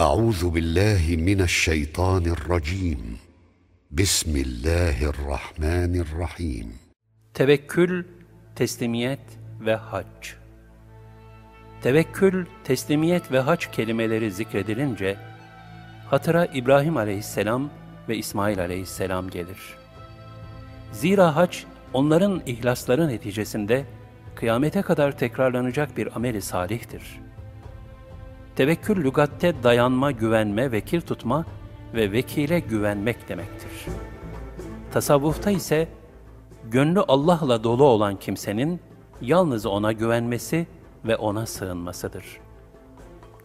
أعوذ بالله من الشيطان الرجيم بسم الله الرحمن الرحيم Tevekkül, teslimiyet ve hac. Tevekkül, teslimiyet ve hac kelimeleri zikredilince, hatıra İbrahim aleyhisselam ve İsmail aleyhisselam gelir. Zira hac, onların ihlasları neticesinde kıyamete kadar tekrarlanacak bir ameli salihtir. Tevekkül lügatte dayanma, güvenme, vekil tutma ve vekile güvenmek demektir. Tasavvufta ise gönlü Allah'la dolu olan kimsenin yalnız ona güvenmesi ve ona sığınmasıdır.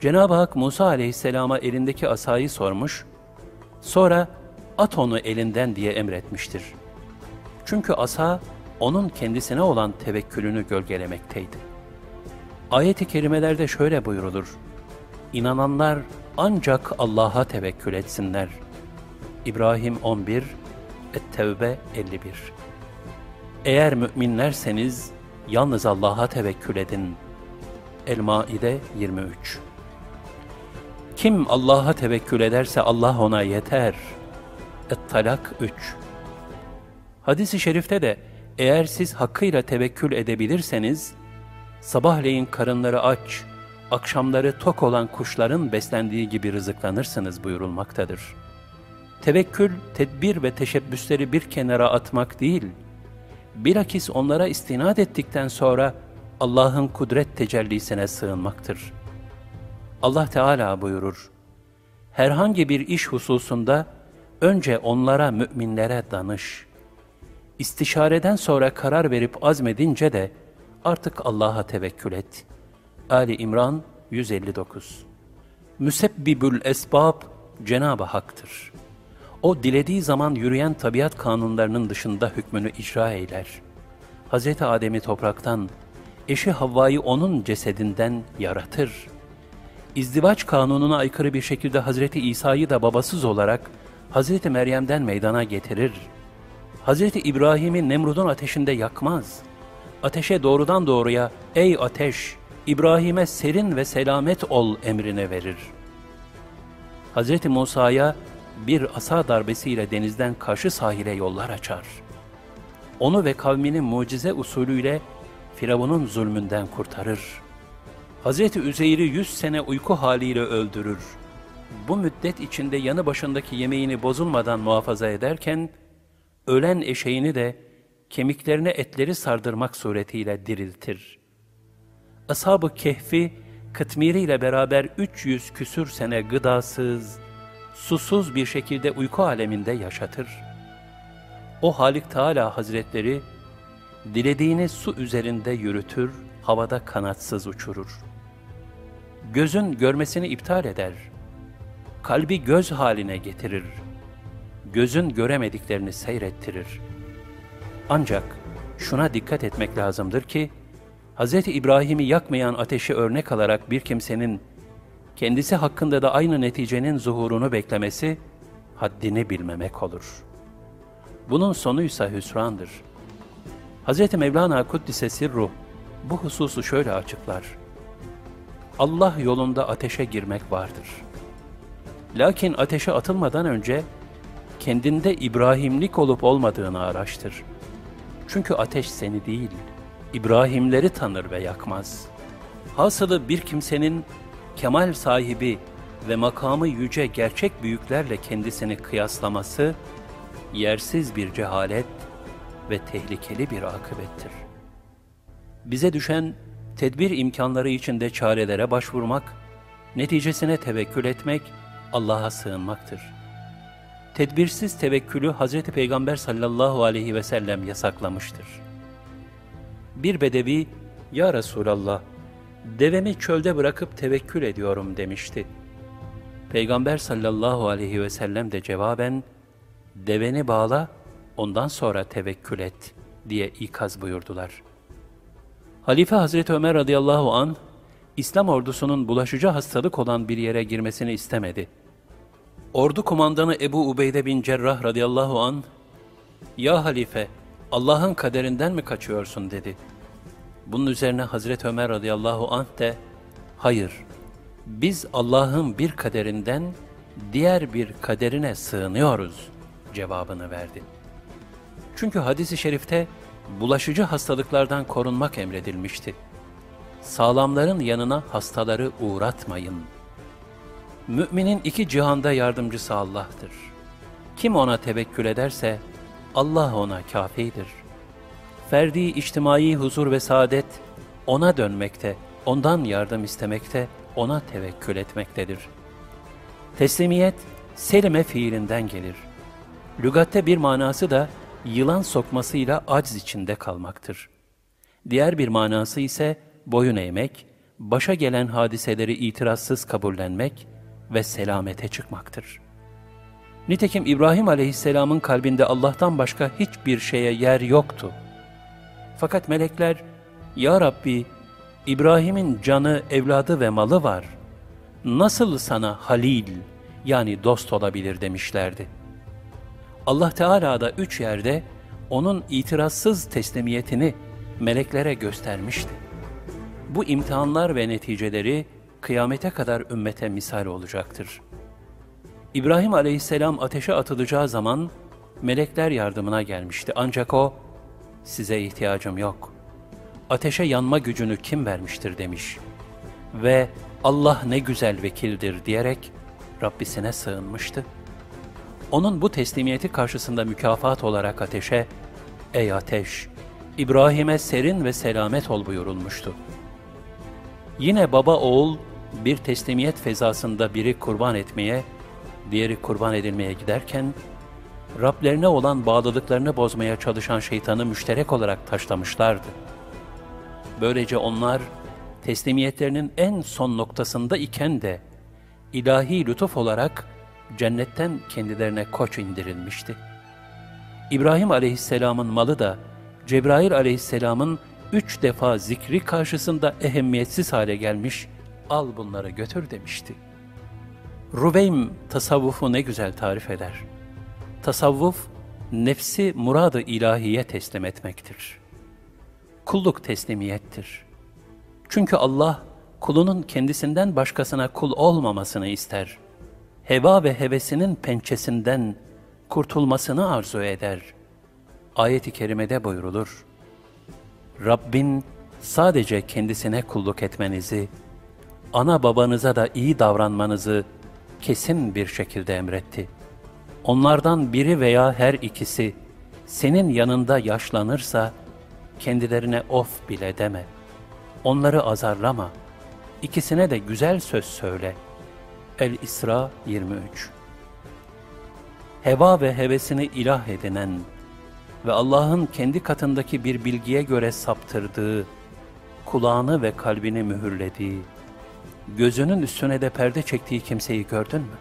Cenab-ı Hak Musa aleyhisselama elindeki asayı sormuş, sonra at onu elinden diye emretmiştir. Çünkü asa onun kendisine olan tevekkülünü gölgelemekteydi. Ayet-i kerimelerde şöyle buyurulur, İnananlar ancak Allah'a tevekkül etsinler. İbrahim 11, Et-Tevbe 51 Eğer müminlerseniz yalnız Allah'a tevekkül edin. El-Maide 23 Kim Allah'a tevekkül ederse Allah ona yeter. Et-Talak 3 Hadis-i şerifte de eğer siz hakkıyla tevekkül edebilirseniz, sabahleyin karınları aç, akşamları tok olan kuşların beslendiği gibi rızıklanırsınız buyurulmaktadır. Tevekkül, tedbir ve teşebbüsleri bir kenara atmak değil, bilakis onlara istinad ettikten sonra Allah'ın kudret tecellisine sığınmaktır. Allah Teala buyurur, herhangi bir iş hususunda önce onlara, müminlere danış. İstişareden sonra karar verip azmedince de artık Allah'a tevekkül et. Ali İmran 159 Müsebbibül esbab Cenab-ı Hak'tır. O dilediği zaman yürüyen tabiat kanunlarının dışında hükmünü icra eyler. Hz. Adem'i topraktan, eşi Havva'yı onun cesedinden yaratır. İzdivaç kanununa aykırı bir şekilde Hz. İsa'yı da babasız olarak Hz. Meryem'den meydana getirir. Hz. İbrahim'i Nemrud'un ateşinde yakmaz. Ateşe doğrudan doğruya, ey ateş, İbrahim'e serin ve selamet ol emrine verir. Hz. Musa'ya bir asa darbesiyle denizden karşı sahile yollar açar. Onu ve kavmini mucize usulüyle Firavun'un zulmünden kurtarır. Hz. Üzeyr'i yüz sene uyku haliyle öldürür. Bu müddet içinde yanı başındaki yemeğini bozulmadan muhafaza ederken, ölen eşeğini de kemiklerine etleri sardırmak suretiyle diriltir. Ashab-ı Kehf'i kıtmiriyle beraber 300 küsür sene gıdasız, susuz bir şekilde uyku aleminde yaşatır. O Halik Teala Hazretleri, dilediğini su üzerinde yürütür, havada kanatsız uçurur. Gözün görmesini iptal eder, kalbi göz haline getirir, gözün göremediklerini seyrettirir. Ancak şuna dikkat etmek lazımdır ki, Hz. İbrahim'i yakmayan ateşi örnek alarak bir kimsenin kendisi hakkında da aynı neticenin zuhurunu beklemesi, haddini bilmemek olur. Bunun sonuysa hüsrandır. Hz. Mevlana Kuddise Sirruh bu hususu şöyle açıklar. Allah yolunda ateşe girmek vardır. Lakin ateşe atılmadan önce kendinde İbrahimlik olup olmadığını araştır. Çünkü ateş seni değil, İbrahimleri tanır ve yakmaz. Hasılı bir kimsenin kemal sahibi ve makamı yüce gerçek büyüklerle kendisini kıyaslaması, yersiz bir cehalet ve tehlikeli bir akıbettir. Bize düşen tedbir imkanları içinde çarelere başvurmak, neticesine tevekkül etmek, Allah'a sığınmaktır. Tedbirsiz tevekkülü Hz. Peygamber sallallahu aleyhi ve sellem yasaklamıştır. Bir bedevi, Ya Resulallah, devemi çölde bırakıp tevekkül ediyorum demişti. Peygamber sallallahu aleyhi ve sellem de cevaben, deveni bağla, ondan sonra tevekkül et diye ikaz buyurdular. Halife Hazreti Ömer radıyallahu an İslam ordusunun bulaşıcı hastalık olan bir yere girmesini istemedi. Ordu kumandanı Ebu Ubeyde bin Cerrah radıyallahu an "Ya halife, Allah'ın kaderinden mi kaçıyorsun?" dedi. Bunun üzerine Hazreti Ömer radıyallahu anh de "Hayır, biz Allah'ın bir kaderinden diğer bir kaderine sığınıyoruz cevabını verdi. Çünkü hadisi şerifte bulaşıcı hastalıklardan korunmak emredilmişti. Sağlamların yanına hastaları uğratmayın. Müminin iki cihanda yardımcısı Allah'tır. Kim ona tevekkül ederse Allah ona kafidir. Ferdi içtimai huzur ve saadet ona dönmekte, ondan yardım istemekte, ona tevekkül etmektedir. Teslimiyet, selime fiilinden gelir. Lügatte bir manası da yılan sokmasıyla acz içinde kalmaktır. Diğer bir manası ise boyun eğmek, başa gelen hadiseleri itirazsız kabullenmek ve selamete çıkmaktır. Nitekim İbrahim aleyhisselamın kalbinde Allah'tan başka hiçbir şeye yer yoktu. Fakat melekler, Ya Rabbi, İbrahim'in canı, evladı ve malı var. Nasıl sana halil, yani dost olabilir demişlerdi. Allah Teala da üç yerde onun itirazsız teslimiyetini meleklere göstermişti. Bu imtihanlar ve neticeleri kıyamete kadar ümmete misal olacaktır. İbrahim aleyhisselam ateşe atılacağı zaman melekler yardımına gelmişti. Ancak o, size ihtiyacım yok. Ateşe yanma gücünü kim vermiştir demiş. Ve Allah ne güzel vekildir diyerek Rabbisine sığınmıştı. Onun bu teslimiyeti karşısında mükafat olarak ateşe, ''Ey ateş, İbrahim'e serin ve selamet ol.'' buyurulmuştu. Yine baba oğul bir teslimiyet fezasında biri kurban etmeye, diğeri kurban edilmeye giderken, Rablerine olan bağlılıklarını bozmaya çalışan şeytanı müşterek olarak taşlamışlardı. Böylece onlar teslimiyetlerinin en son noktasında iken de ilahi lütuf olarak cennetten kendilerine koç indirilmişti. İbrahim aleyhisselamın malı da Cebrail aleyhisselamın üç defa zikri karşısında ehemmiyetsiz hale gelmiş, al bunları götür demişti. Ruveym tasavvufu ne güzel tarif eder. Tasavvuf, nefsi muradı ilahiye teslim etmektir. Kulluk teslimiyettir. Çünkü Allah, kulunun kendisinden başkasına kul olmamasını ister. Heva ve hevesinin pençesinden kurtulmasını arzu eder. Ayet-i kerimede buyrulur. Rabbin sadece kendisine kulluk etmenizi, ana babanıza da iyi davranmanızı kesin bir şekilde emretti. Onlardan biri veya her ikisi senin yanında yaşlanırsa kendilerine of bile deme. Onları azarlama. İkisine de güzel söz söyle. El-İsra 23 Heva ve hevesini ilah edinen ve Allah'ın kendi katındaki bir bilgiye göre saptırdığı, kulağını ve kalbini mühürlediği, gözünün üstüne de perde çektiği kimseyi gördün mü?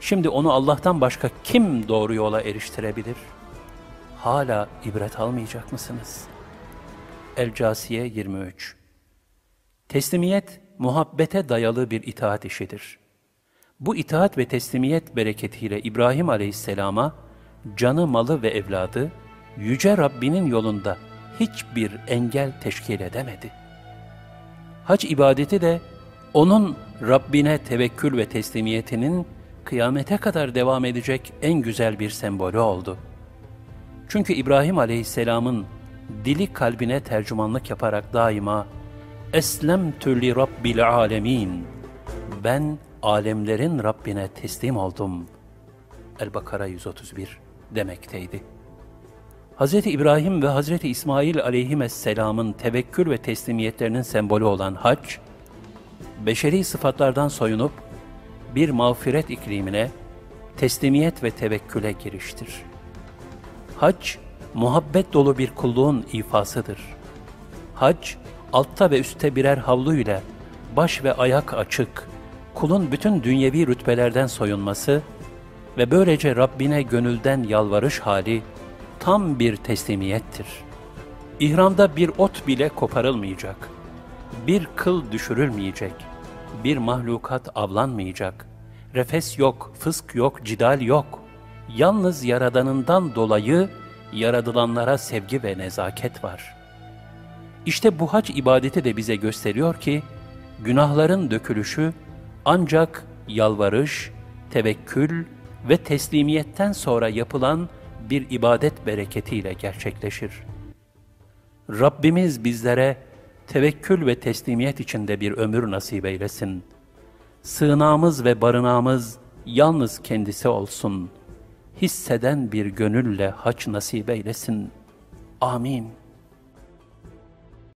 Şimdi onu Allah'tan başka kim doğru yola eriştirebilir? Hala ibret almayacak mısınız? El-Casiye 23 Teslimiyet, muhabbete dayalı bir itaat işidir. Bu itaat ve teslimiyet bereketiyle İbrahim aleyhisselama, canı, malı ve evladı, Yüce Rabbinin yolunda hiçbir engel teşkil edemedi. Hac ibadeti de onun Rabbine tevekkül ve teslimiyetinin kıyamete kadar devam edecek en güzel bir sembolü oldu. Çünkü İbrahim Aleyhisselam'ın dili kalbine tercümanlık yaparak daima Eslemtü li Rabbil alemin Ben alemlerin Rabbine teslim oldum. El-Bakara 131 demekteydi. Hz. İbrahim ve Hz. İsmail aleyhisselamın tevekkül ve teslimiyetlerinin sembolü olan hac, beşeri sıfatlardan soyunup bir mağfiret iklimine, teslimiyet ve tevekküle giriştir. Hac, muhabbet dolu bir kulluğun ifasıdır. Hac, altta ve üstte birer havluyla, baş ve ayak açık, kulun bütün dünyevi rütbelerden soyunması ve böylece Rabbine gönülden yalvarış hali tam bir teslimiyettir. İhramda bir ot bile koparılmayacak, bir kıl düşürülmeyecek, bir mahlukat avlanmayacak, refes yok, fısk yok, cidal yok. Yalnız Yaradanından dolayı yaradılanlara sevgi ve nezaket var. İşte bu hac ibadeti de bize gösteriyor ki, günahların dökülüşü ancak yalvarış, tevekkül ve teslimiyetten sonra yapılan bir ibadet bereketiyle gerçekleşir. Rabbimiz bizlere tevekkül ve teslimiyet içinde bir ömür nasip eylesin. Sığınağımız ve barınağımız yalnız kendisi olsun. Hisseden bir gönülle haç nasip eylesin. Amin.